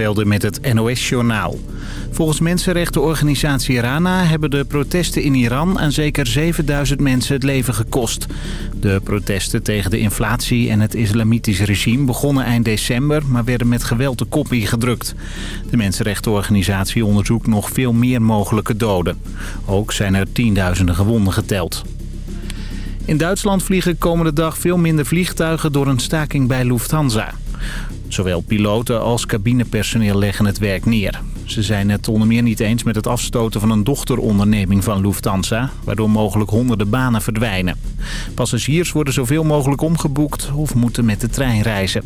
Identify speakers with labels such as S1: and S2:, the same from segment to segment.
S1: Met het NOS-journaal. Volgens mensenrechtenorganisatie RANA hebben de protesten in Iran aan zeker 7000 mensen het leven gekost. De protesten tegen de inflatie en het islamitisch regime begonnen eind december, maar werden met geweld de kop ingedrukt. De mensenrechtenorganisatie onderzoekt nog veel meer mogelijke doden. Ook zijn er tienduizenden gewonden geteld. In Duitsland vliegen komende dag veel minder vliegtuigen door een staking bij Lufthansa. Zowel piloten als cabinepersoneel leggen het werk neer. Ze zijn het onder meer niet eens met het afstoten van een dochteronderneming van Lufthansa... waardoor mogelijk honderden banen verdwijnen. Passagiers worden zoveel mogelijk omgeboekt of moeten met de trein reizen.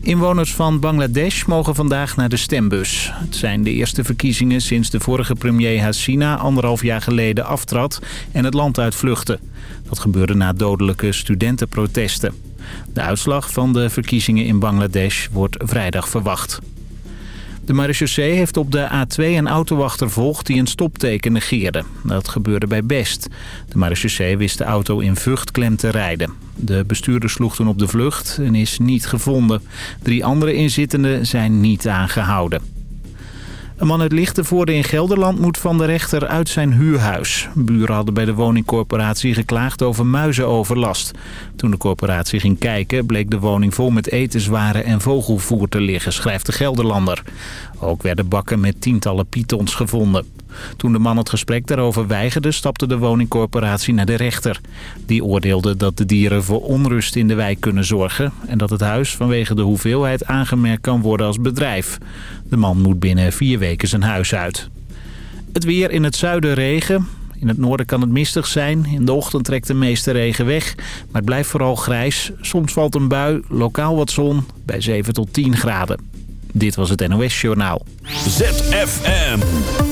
S1: Inwoners van Bangladesh mogen vandaag naar de stembus. Het zijn de eerste verkiezingen sinds de vorige premier Hasina anderhalf jaar geleden aftrad en het land uitvluchtte. Dat gebeurde na dodelijke studentenprotesten. De uitslag van de verkiezingen in Bangladesh wordt vrijdag verwacht. De marechaussee heeft op de A2 een autowachter volgt die een stopteken negeerde. Dat gebeurde bij Best. De marechaussee wist de auto in Vught klem te rijden. De bestuurder sloeg toen op de vlucht en is niet gevonden. Drie andere inzittenden zijn niet aangehouden. Een man uit Lichtenvoorde in Gelderland moet van de rechter uit zijn huurhuis. Buren hadden bij de woningcorporatie geklaagd over muizenoverlast. Toen de corporatie ging kijken bleek de woning vol met etenswaren en vogelvoer te liggen, schrijft de Gelderlander. Ook werden bakken met tientallen pythons gevonden. Toen de man het gesprek daarover weigerde, stapte de woningcorporatie naar de rechter. Die oordeelde dat de dieren voor onrust in de wijk kunnen zorgen... en dat het huis vanwege de hoeveelheid aangemerkt kan worden als bedrijf. De man moet binnen vier weken zijn huis uit. Het weer in het zuiden regen. In het noorden kan het mistig zijn. In de ochtend trekt de meeste regen weg. Maar het blijft vooral grijs. Soms valt een bui, lokaal wat zon, bij 7 tot 10 graden. Dit was het NOS Journaal.
S2: ZFM.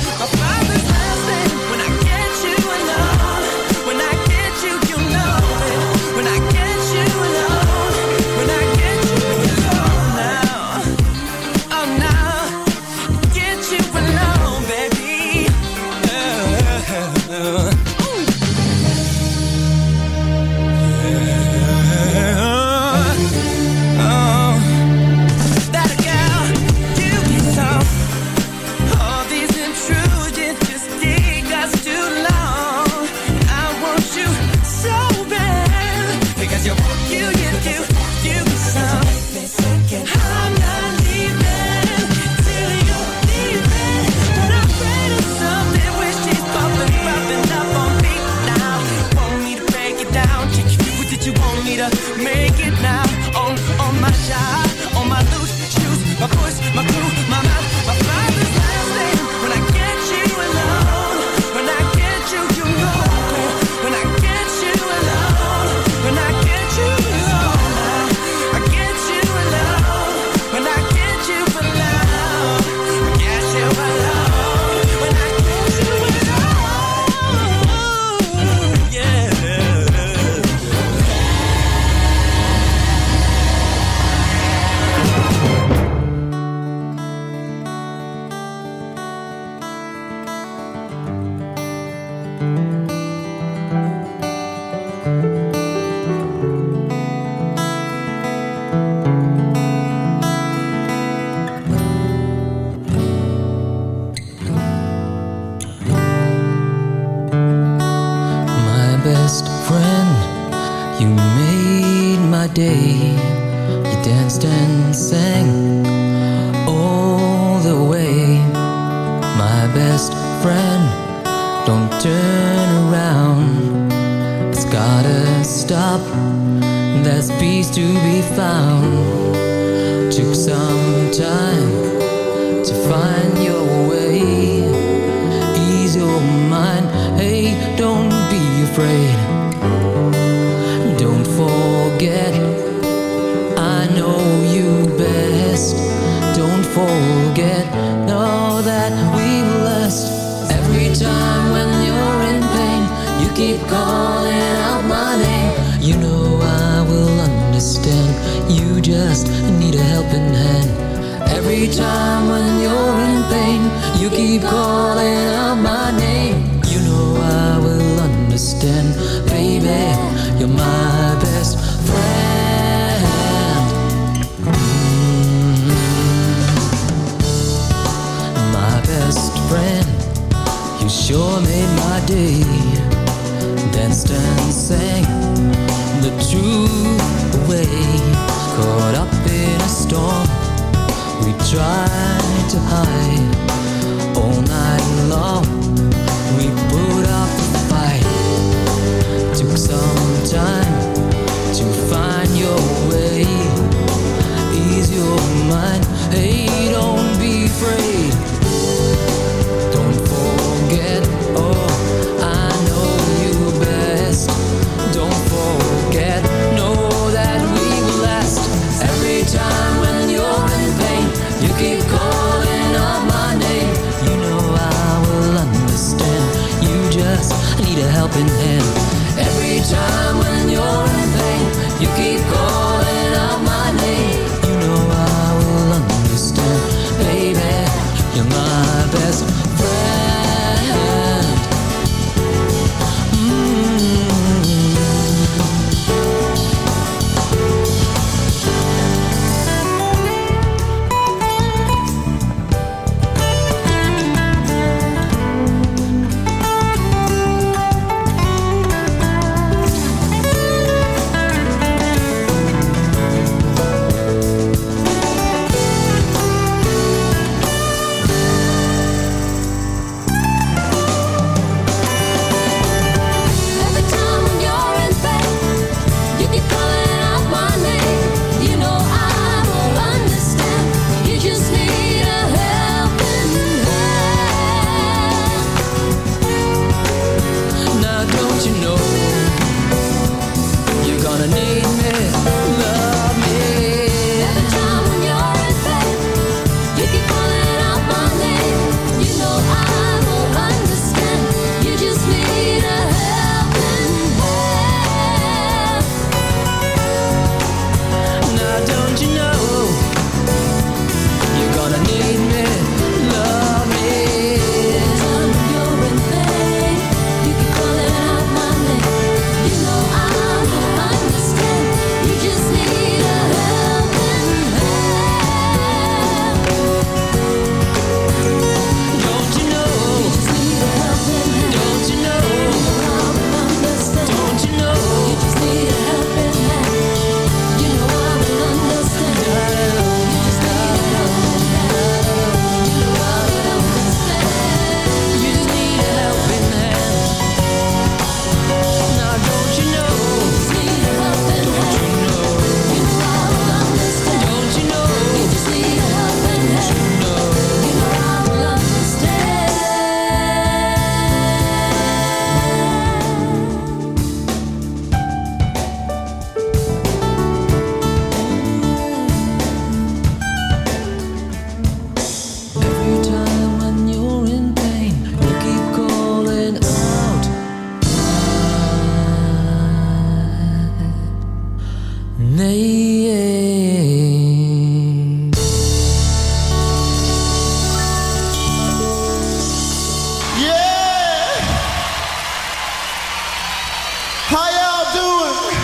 S3: How y'all doing?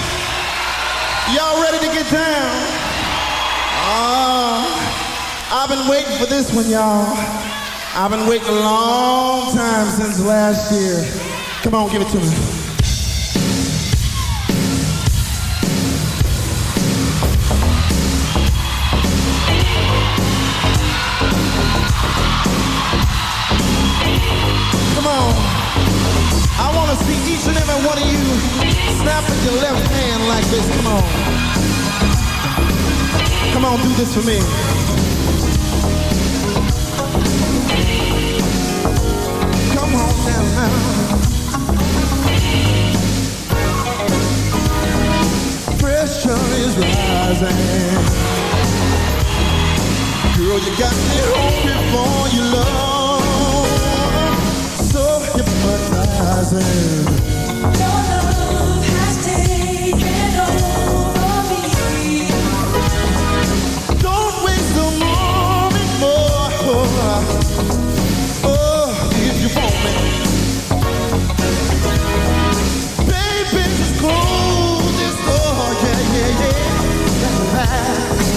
S3: Y'all ready to get down? Uh, I've been waiting for this one, y'all. I've been waiting a long time since last year. Come on, give it to me. Come on. I want to see each and every one of you Snap with your left hand like this. Come on. Come on, do this for me. Come on now. now. Pressure is rising. Girl,
S4: you got me home for your love. So hypnotizing.
S3: love.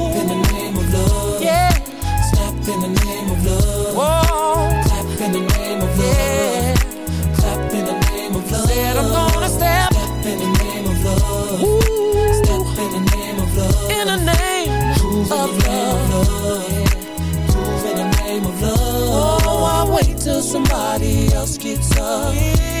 S5: in the name of love. Whoa. Clap in the name of love. Yeah. Clap in the name of love. Said I'm gonna step. Step in the name of love. Ooh. Step in the name of love. In the name of love. Prove in the name of love. Oh, I wait till somebody else gets up. And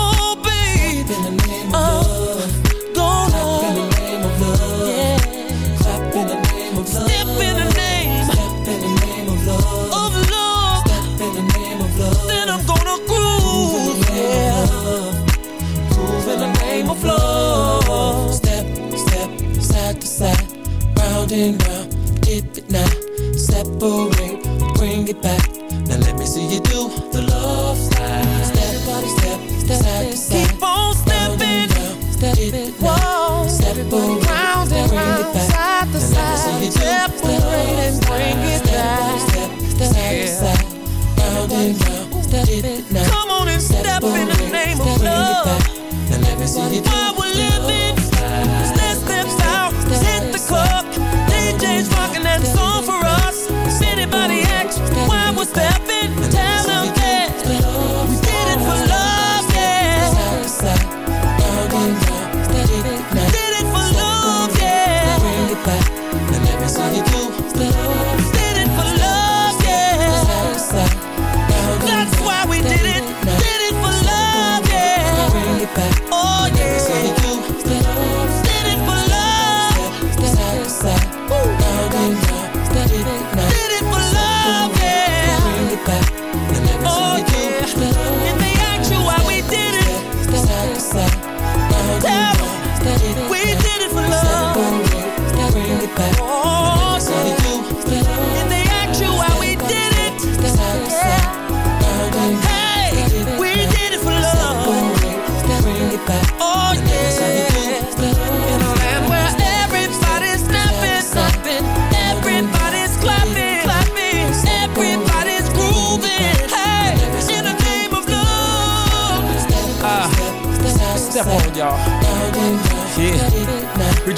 S5: and round. Dip it now. Separate, bring it back. Now let me see you do the love slide. Step by step, step, side to side. Keep on stepping. Step it whoa. Separate, round and round, side to side. Separate and bring it back. Step, step, side to side, round and round. Step it now. Come on and step in the name of love. Now let me see you do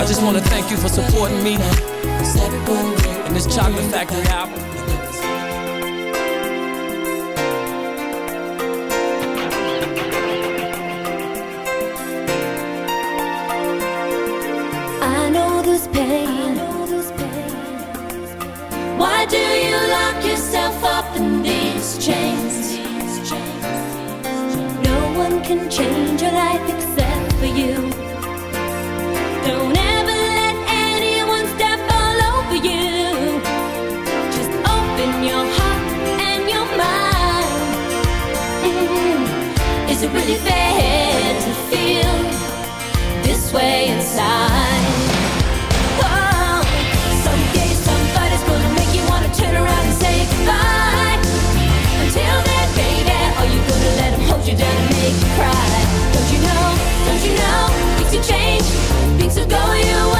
S5: I just want to thank you for supporting me in this Chocolate Factory album.
S6: I know. Why do you lock yourself up in these chains? No one can change your life except for you. Really to feel this way inside? Oh, someday somebody's gonna make you wanna turn around and say goodbye. Until then, baby, are you gonna let 'em hold you down and make you cry? Don't you know? Don't you know? Things will change, things will go your way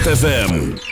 S2: ZFM.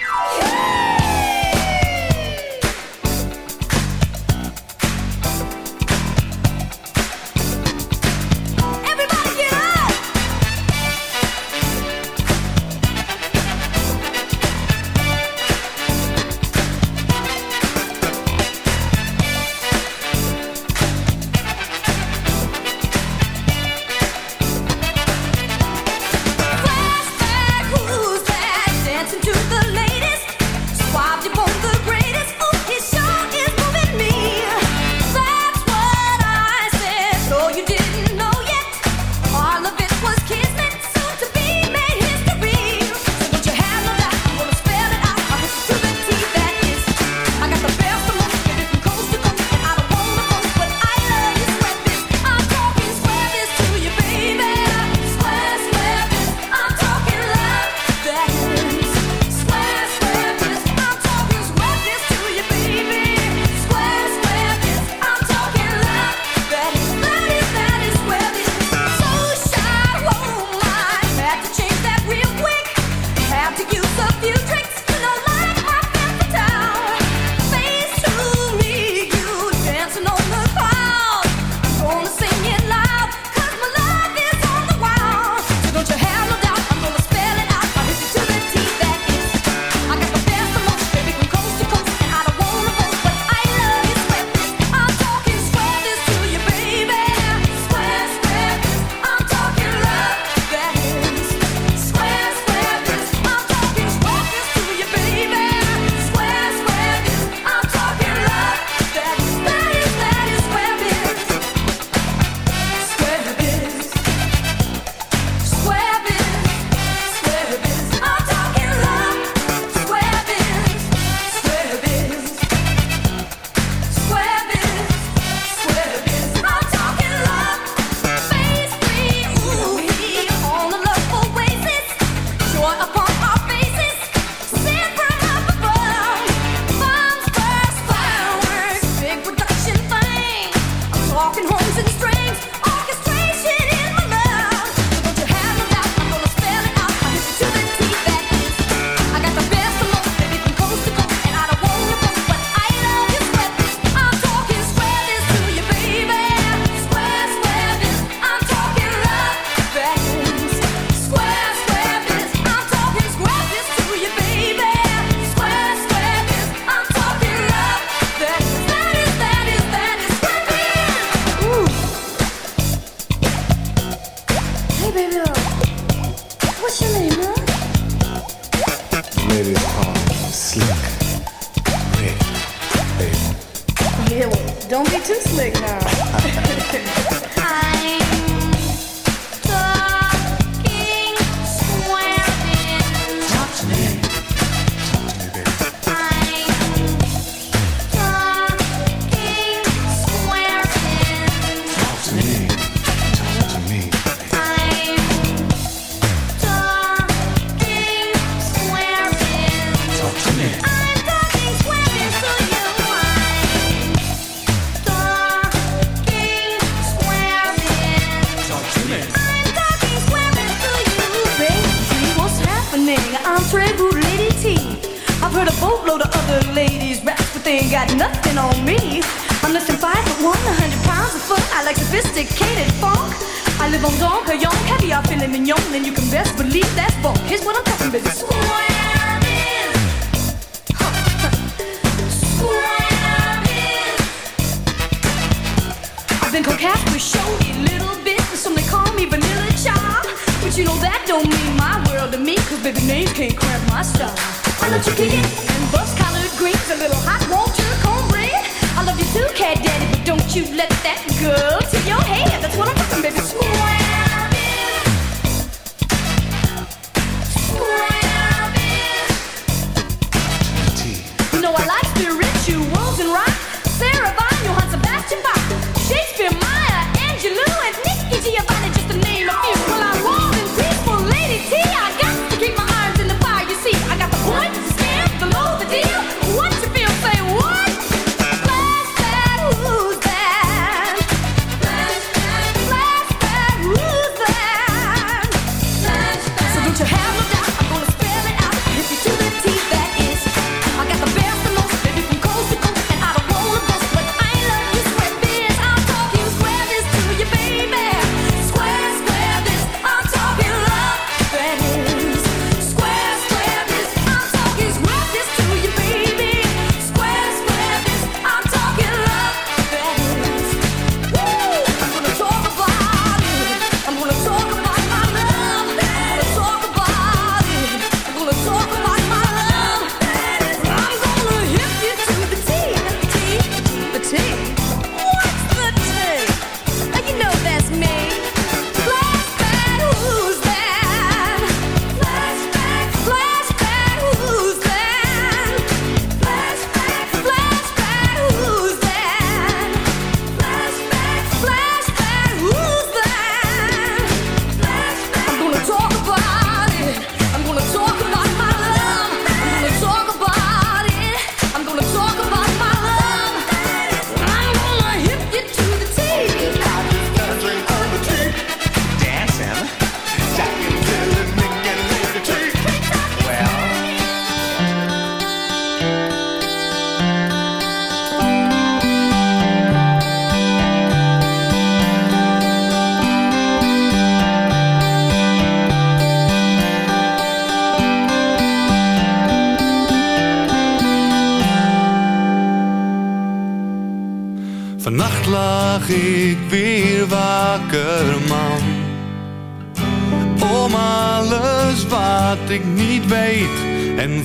S7: color chicken and bus colored greens, a little hot water, cornbread. I love you too, cat daddy, but don't you let that go to your head. That's what I'm talking, baby.
S8: Smooth.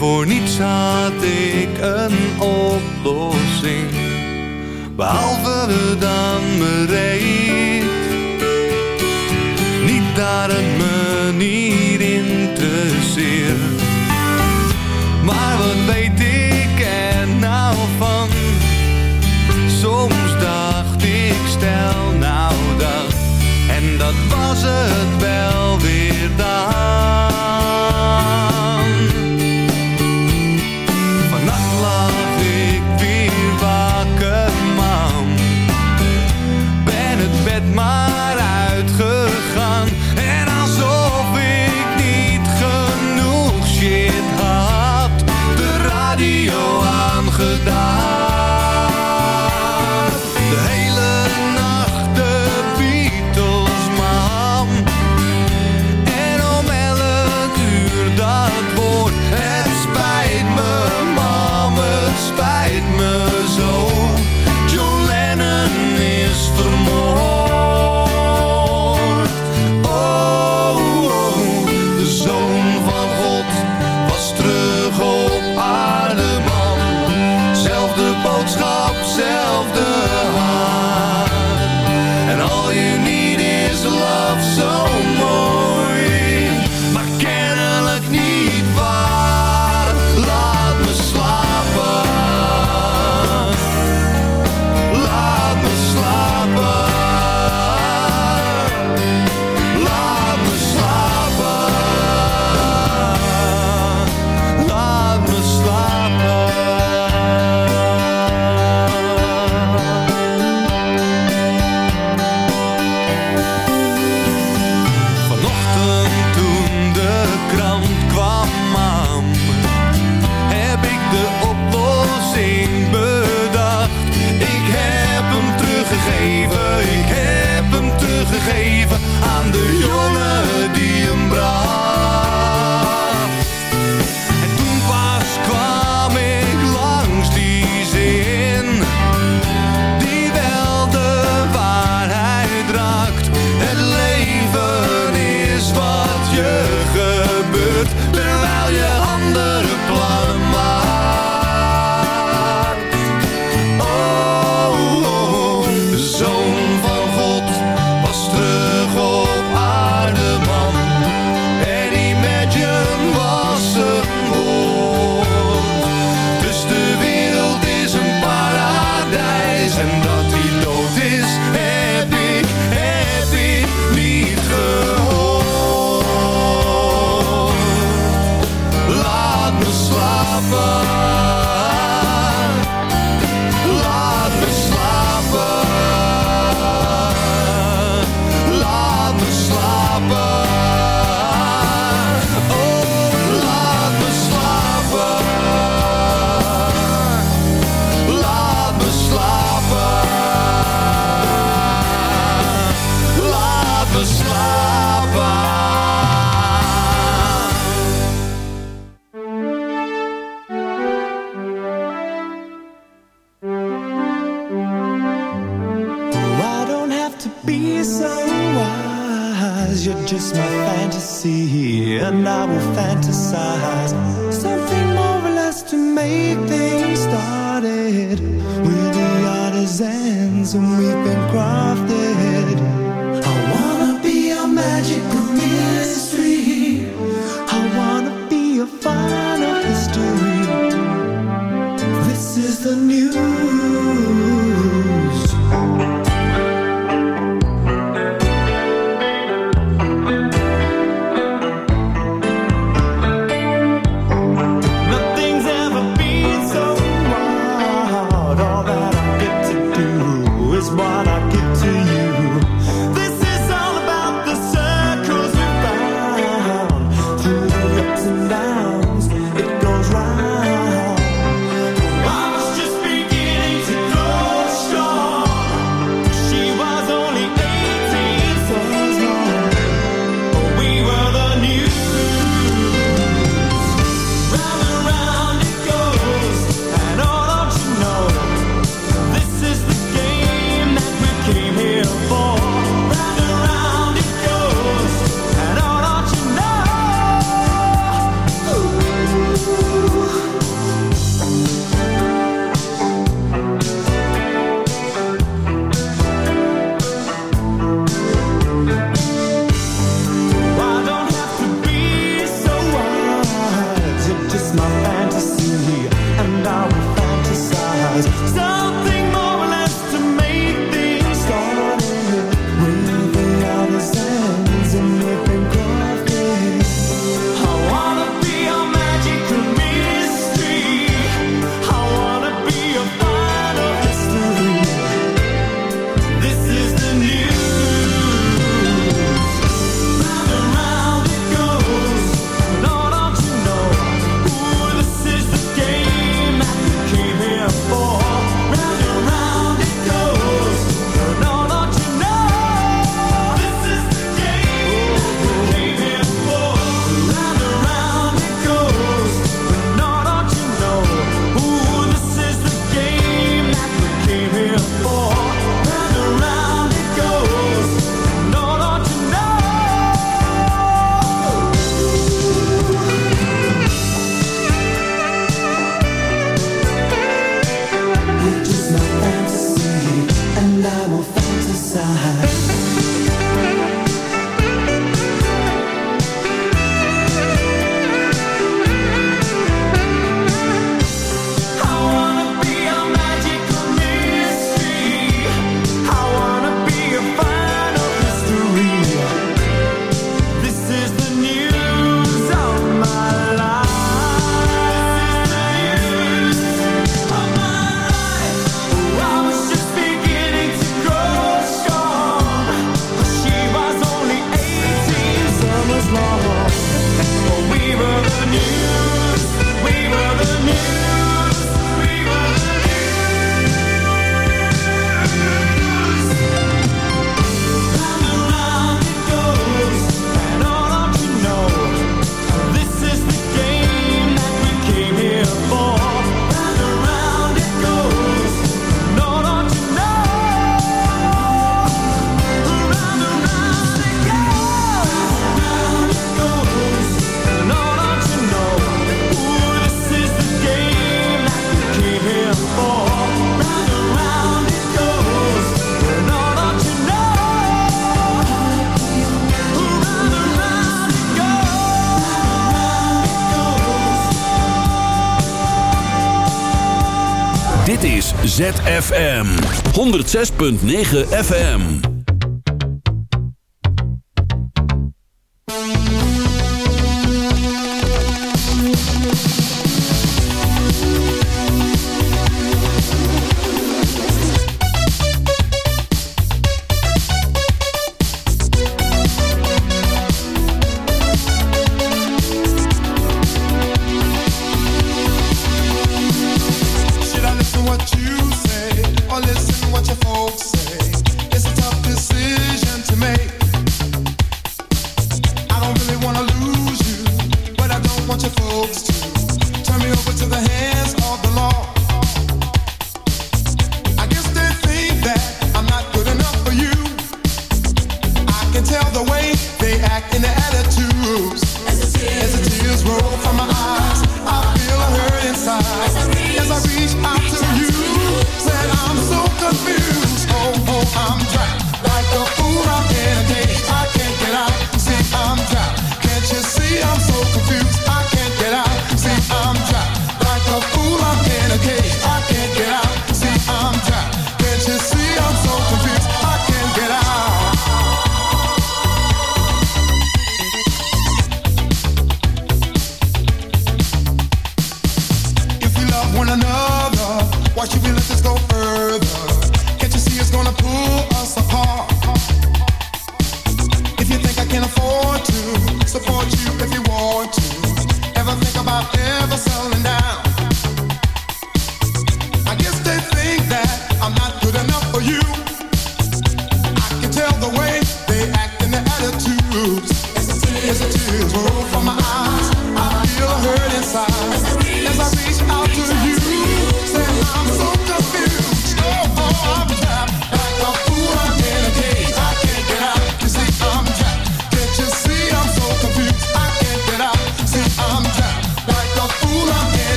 S8: Voor niets had ik een oplossing, behalve dan
S2: bereiden. FM 106.9 FM
S4: As I reach out to